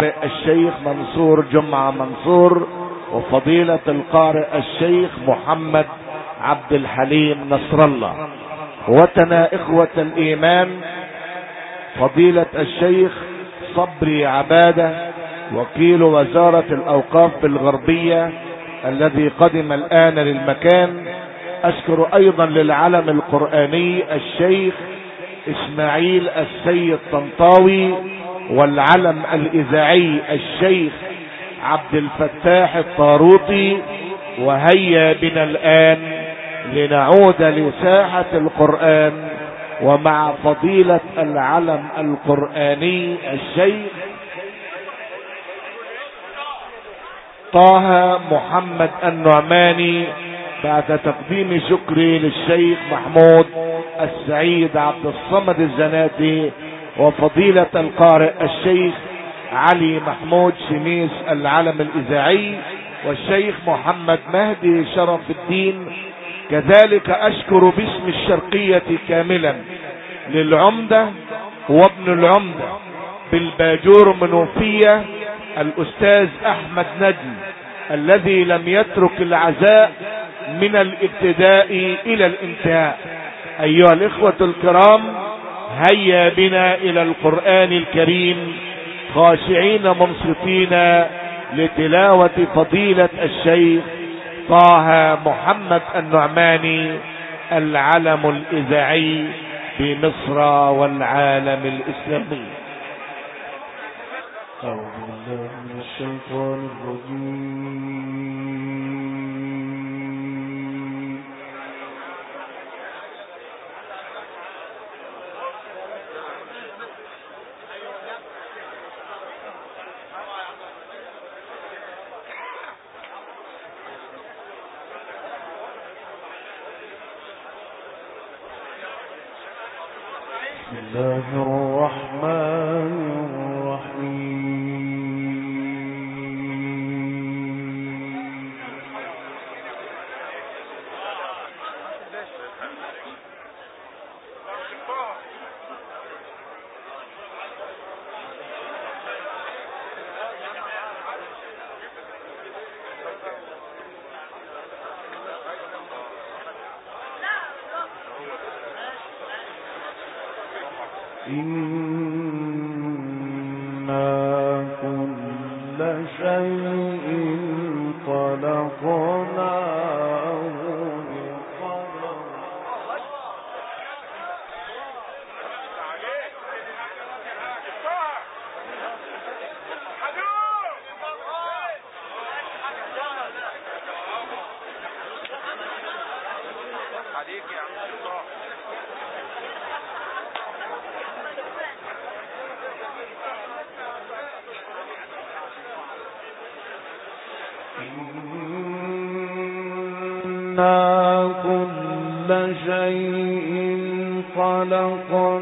الشيخ منصور جمعة منصور وفضيلة القارئ الشيخ محمد عبد الحليم نصر الله. وتنا إخوة الإيمان فضيلة الشيخ صبري عبادة وكيل وزارة الأوقاف بالغربية الذي قدم الآن للمكان. أشكر أيضا للعلم القرآني الشيخ إسماعيل السيد طنطاوي والعلم الإذاعي الشيخ عبد الفتاح الطاروطي وهيا بنا الآن لنعود لساحة القرآن ومع فضيلة العلم القرآني الشيخ طه محمد النعماني بعد تقديم شكري للشيخ محمود السعيد عبد الصمد الزناتي وفضيلة القارئ الشيخ علي محمود شميس العلم الإذاعي والشيخ محمد مهدي شرف الدين كذلك أشكر باسم الشرقية كاملا للعمدة وابن العمدة بالباجور منوفية الأستاذ أحمد نجم الذي لم يترك العزاء من الابتداء إلى الانتهاء. أيها الإخوة الكرام هيا بنا إلى القرآن الكريم خاشعين منصتين لتلاوة فضيلة الشيخ طه محمد النعماني العلم الإذاعي في مصر والعالم الإسلامي. أعوذ بالله من الشيطان الرجيم. الله الرحمن شيء خلقناه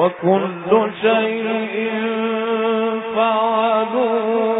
وكل شيء فعلوه.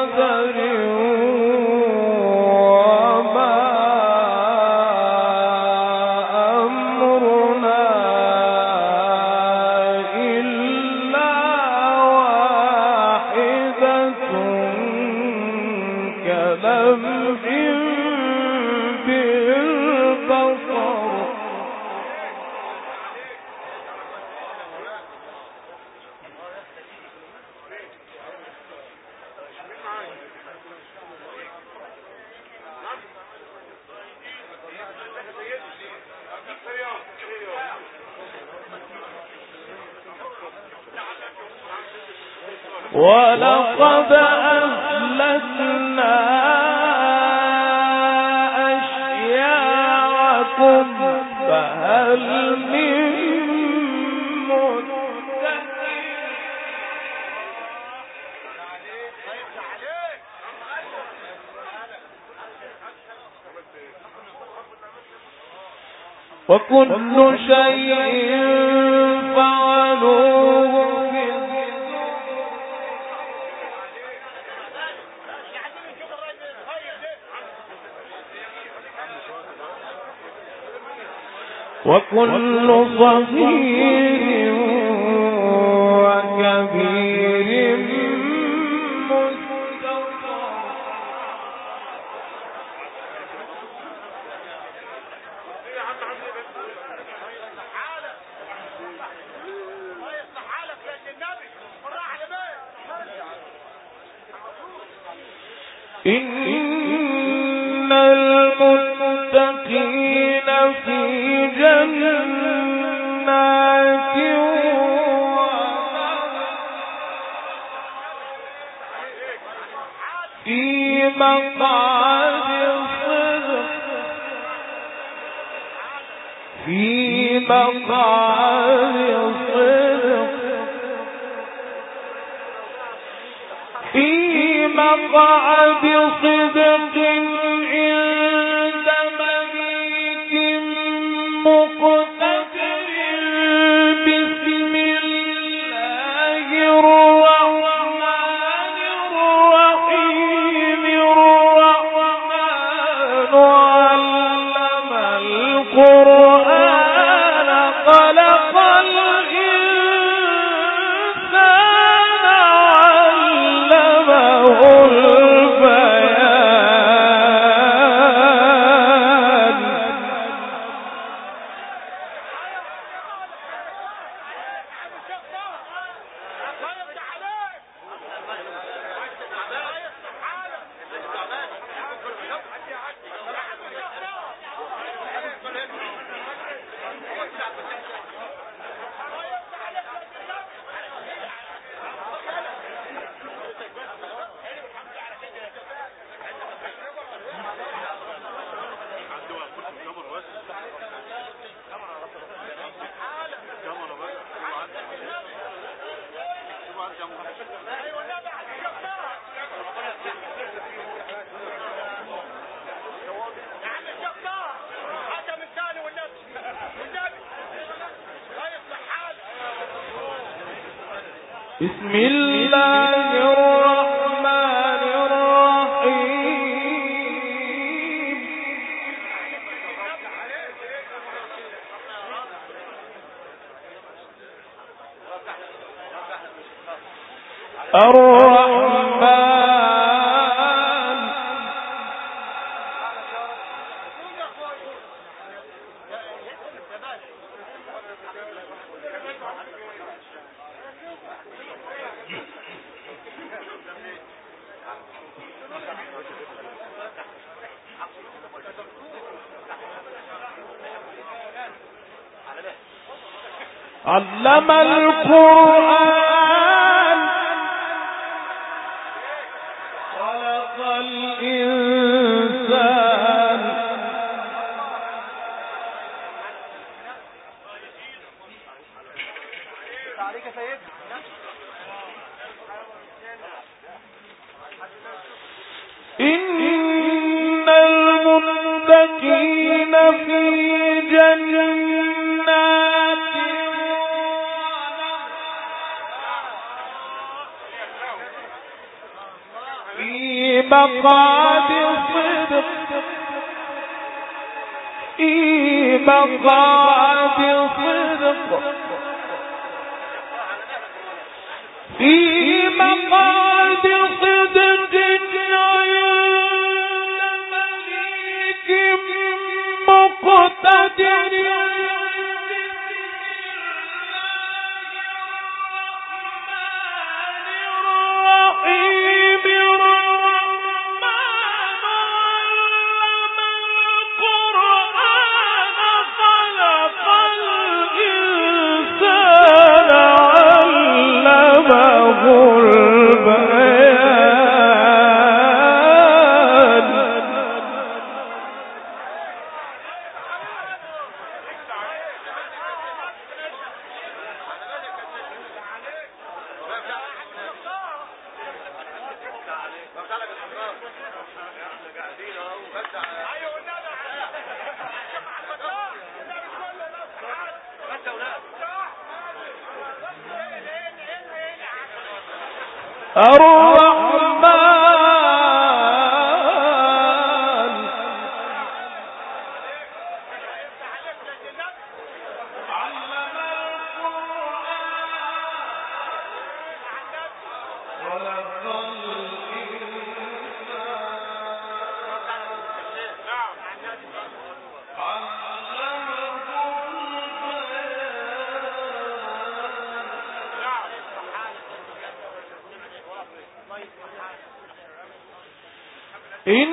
ولقد أهلكنا أشياعكم فهل من وكل شيء وكل صغير وكبير مستوطن في مقعد صدق في مقعد صدق الرحمن مقعد صدق في مقعد صدق في مقعد صدق عند مليك مقتدر. الرحمن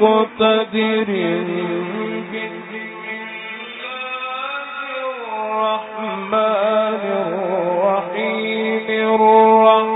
مقتدر الرحمن الرحيم الرحمن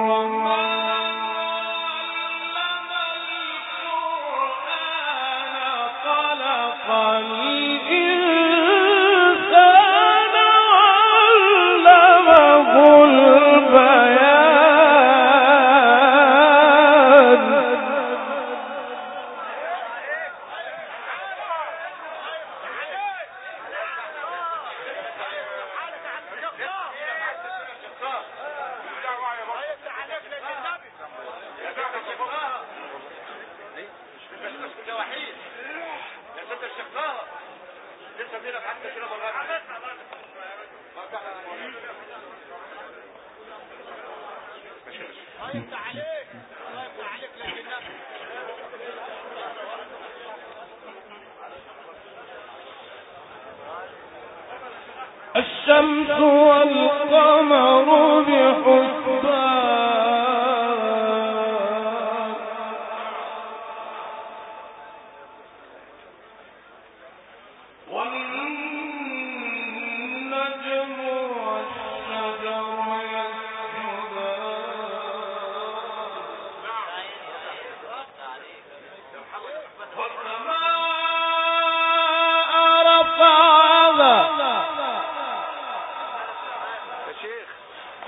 الشمس والقمر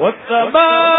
والسماء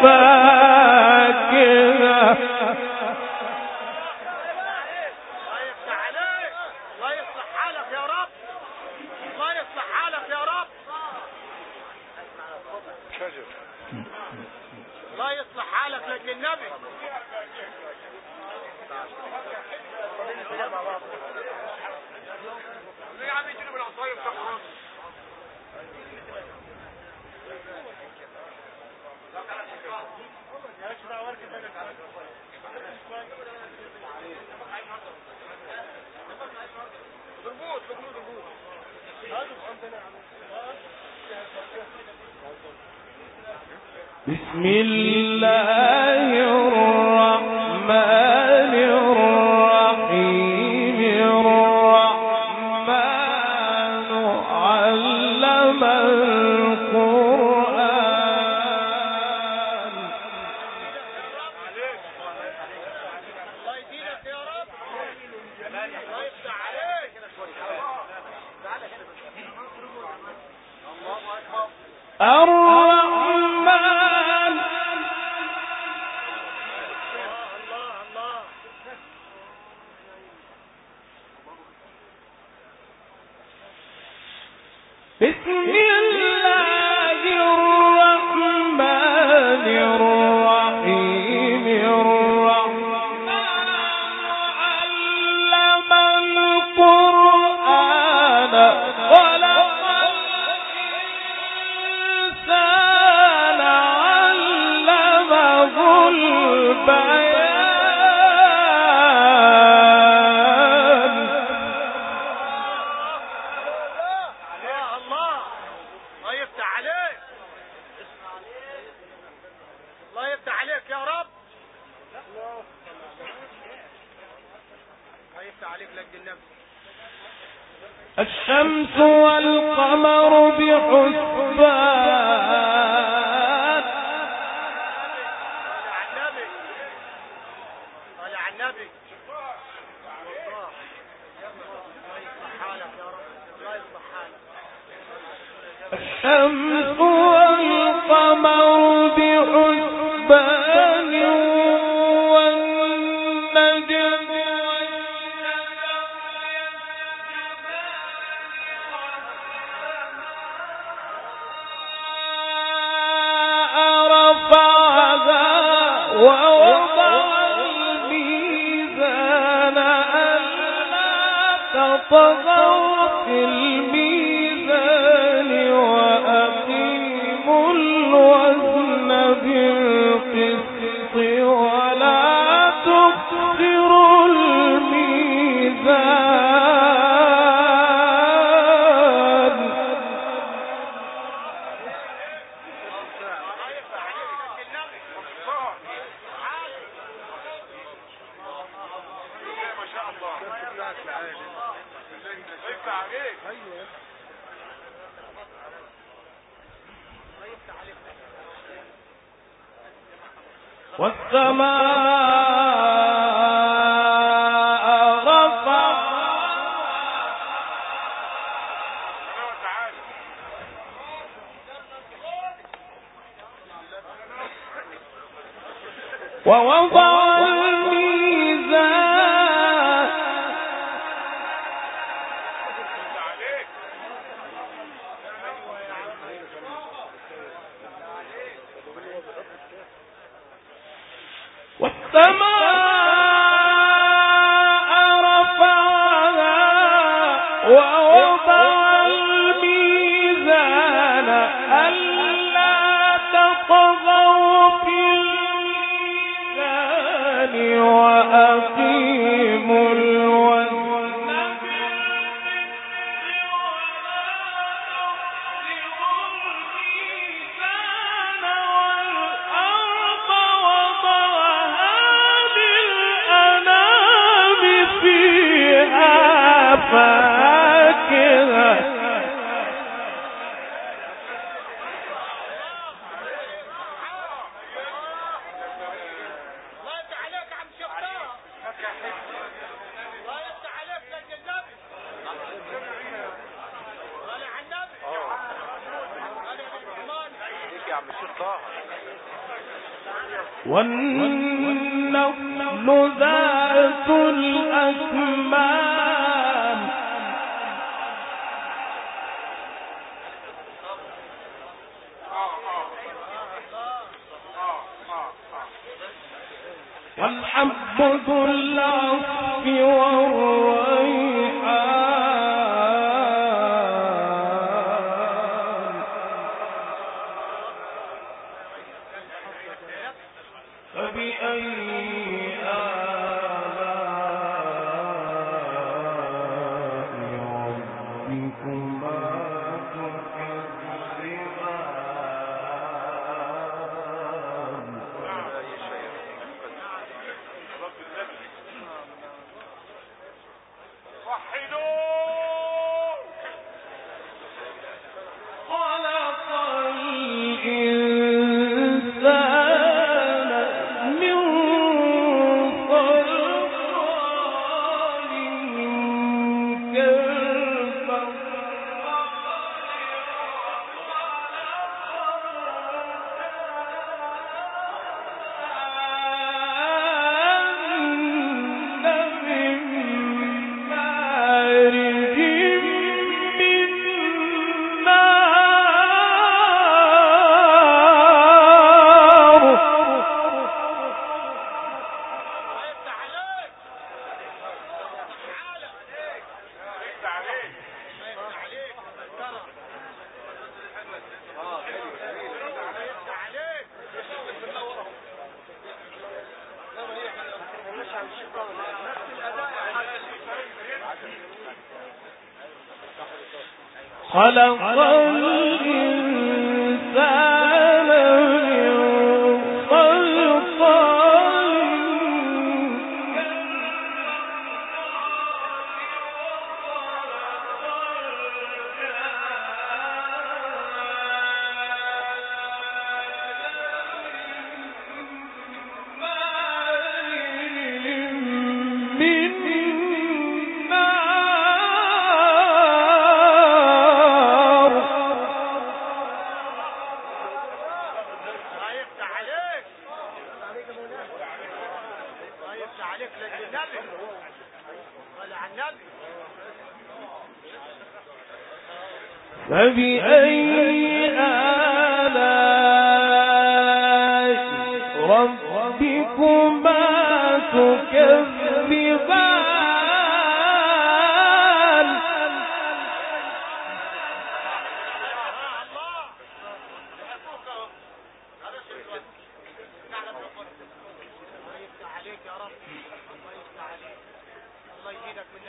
Papa. الأرض الله الشمس والقمر بحسبان. الشمس والقمر الميزان والسماء رفعها ووضع ذات الأكمام. والحب ذو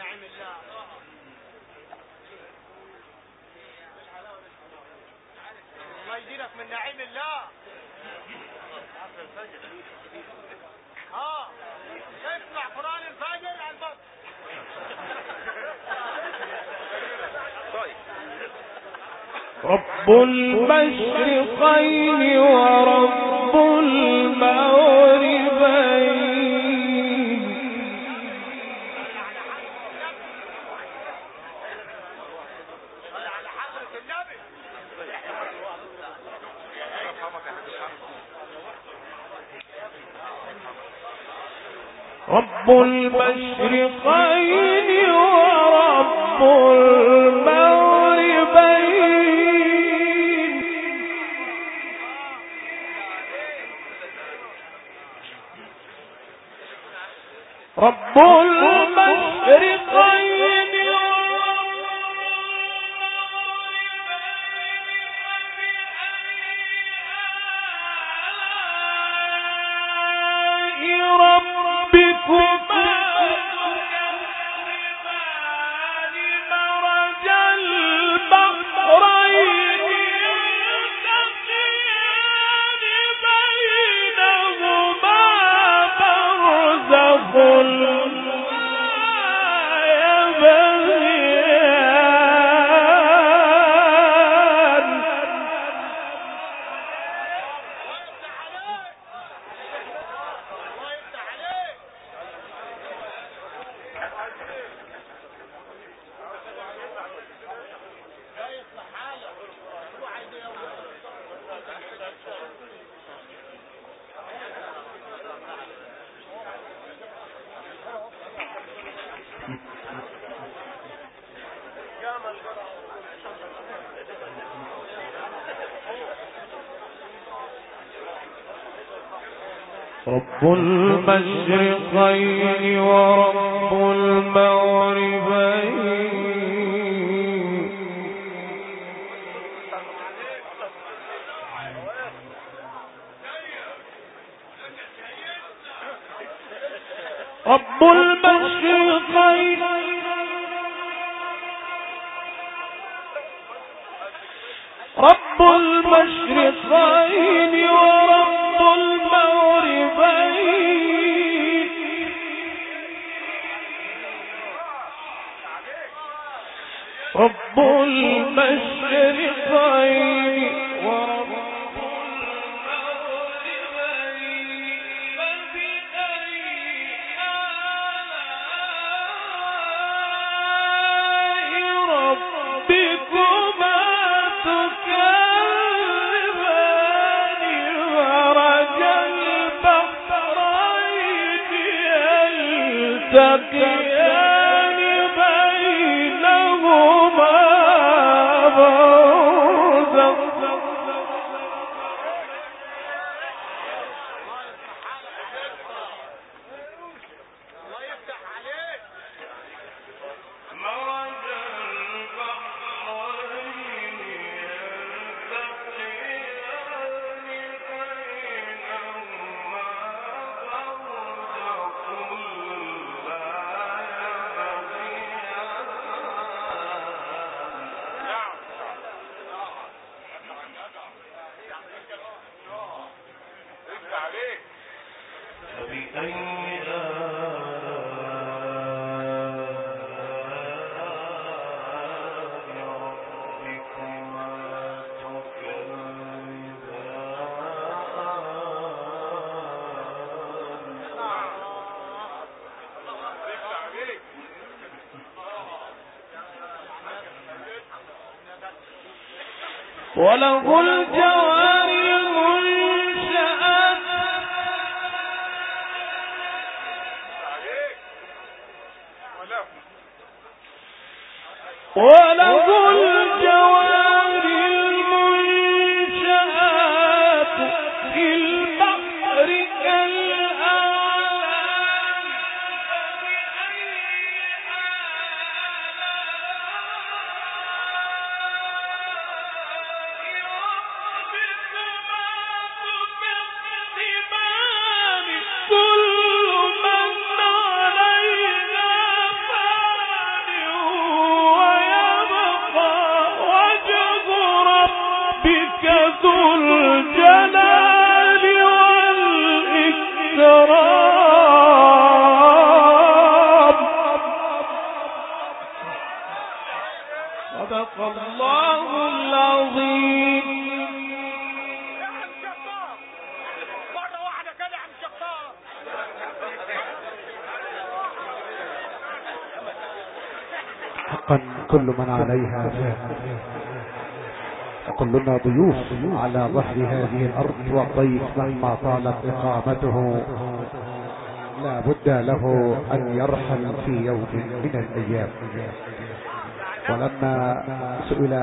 نعم الله. الله يجيرك من نعيم الله. آه اسمع قرآن الفجر على البطن طيب رب المشرقين ورب المغرب رب المشرقين ورب المغربين. رب المشرقين رب المشرقين ورب المغربين المشرقين وله الجوار المنشآت. وله كل من عليها. فان وكلنا ضيوف على ظهر هذه الأرض والضيف مهما طالت إقامته. لا بد له أن يرحل في يوم من الأيام. ولما سئل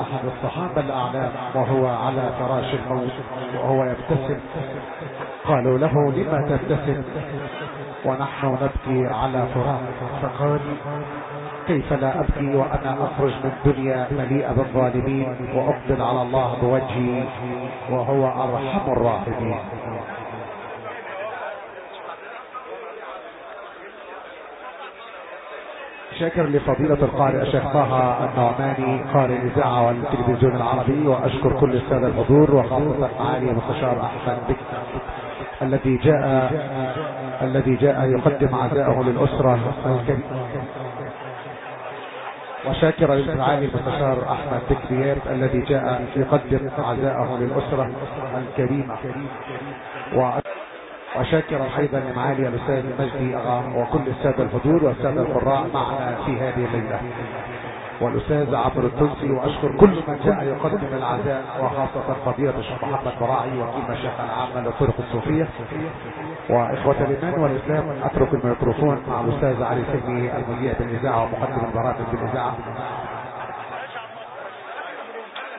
أحد الصحابة الأعلام وهو على فراش الموت وهو يبتسم قالوا له لما تبتسم؟ ونحن نبكي على فراق فقال كيف لا أبكي وأنا أخرج من الدنيا مليئة بالظالمين وأقبل على الله بوجهي وهو أرحم الراحمين. شاكر لفضيلة القارئ الشيخ طه النعماني قارئ الإذاعة والتلفزيون العربي وأشكر كل السادة الحضور وخاصة معالي المستشار أحمد بك الذي جاء الذي جاء يقدم عزاءه للأسرة. الكريمة وشاكرا لمعالي المستشار أحمد بكريات الذي جاء يقدم عزاءه للأسرة الكريمة. وشاكرا أيضا لمعالي الأستاذ مجدي أغام وكل السادة الحضور والسادة القراء معنا في هذه الليلة. والأستاذ عبر التونسي وأشكر كل من جاء يقدم العزاء وخاصة فضيلة الشيخ محمد براعي وكيل مشايخ العامه للطرق الصوفية. وإخوة الإيمان والإسلام أترك الميكروفون مع الأستاذ علي سلمي المذيع بالإذاعة ومقدم البرامج بالإذاعة.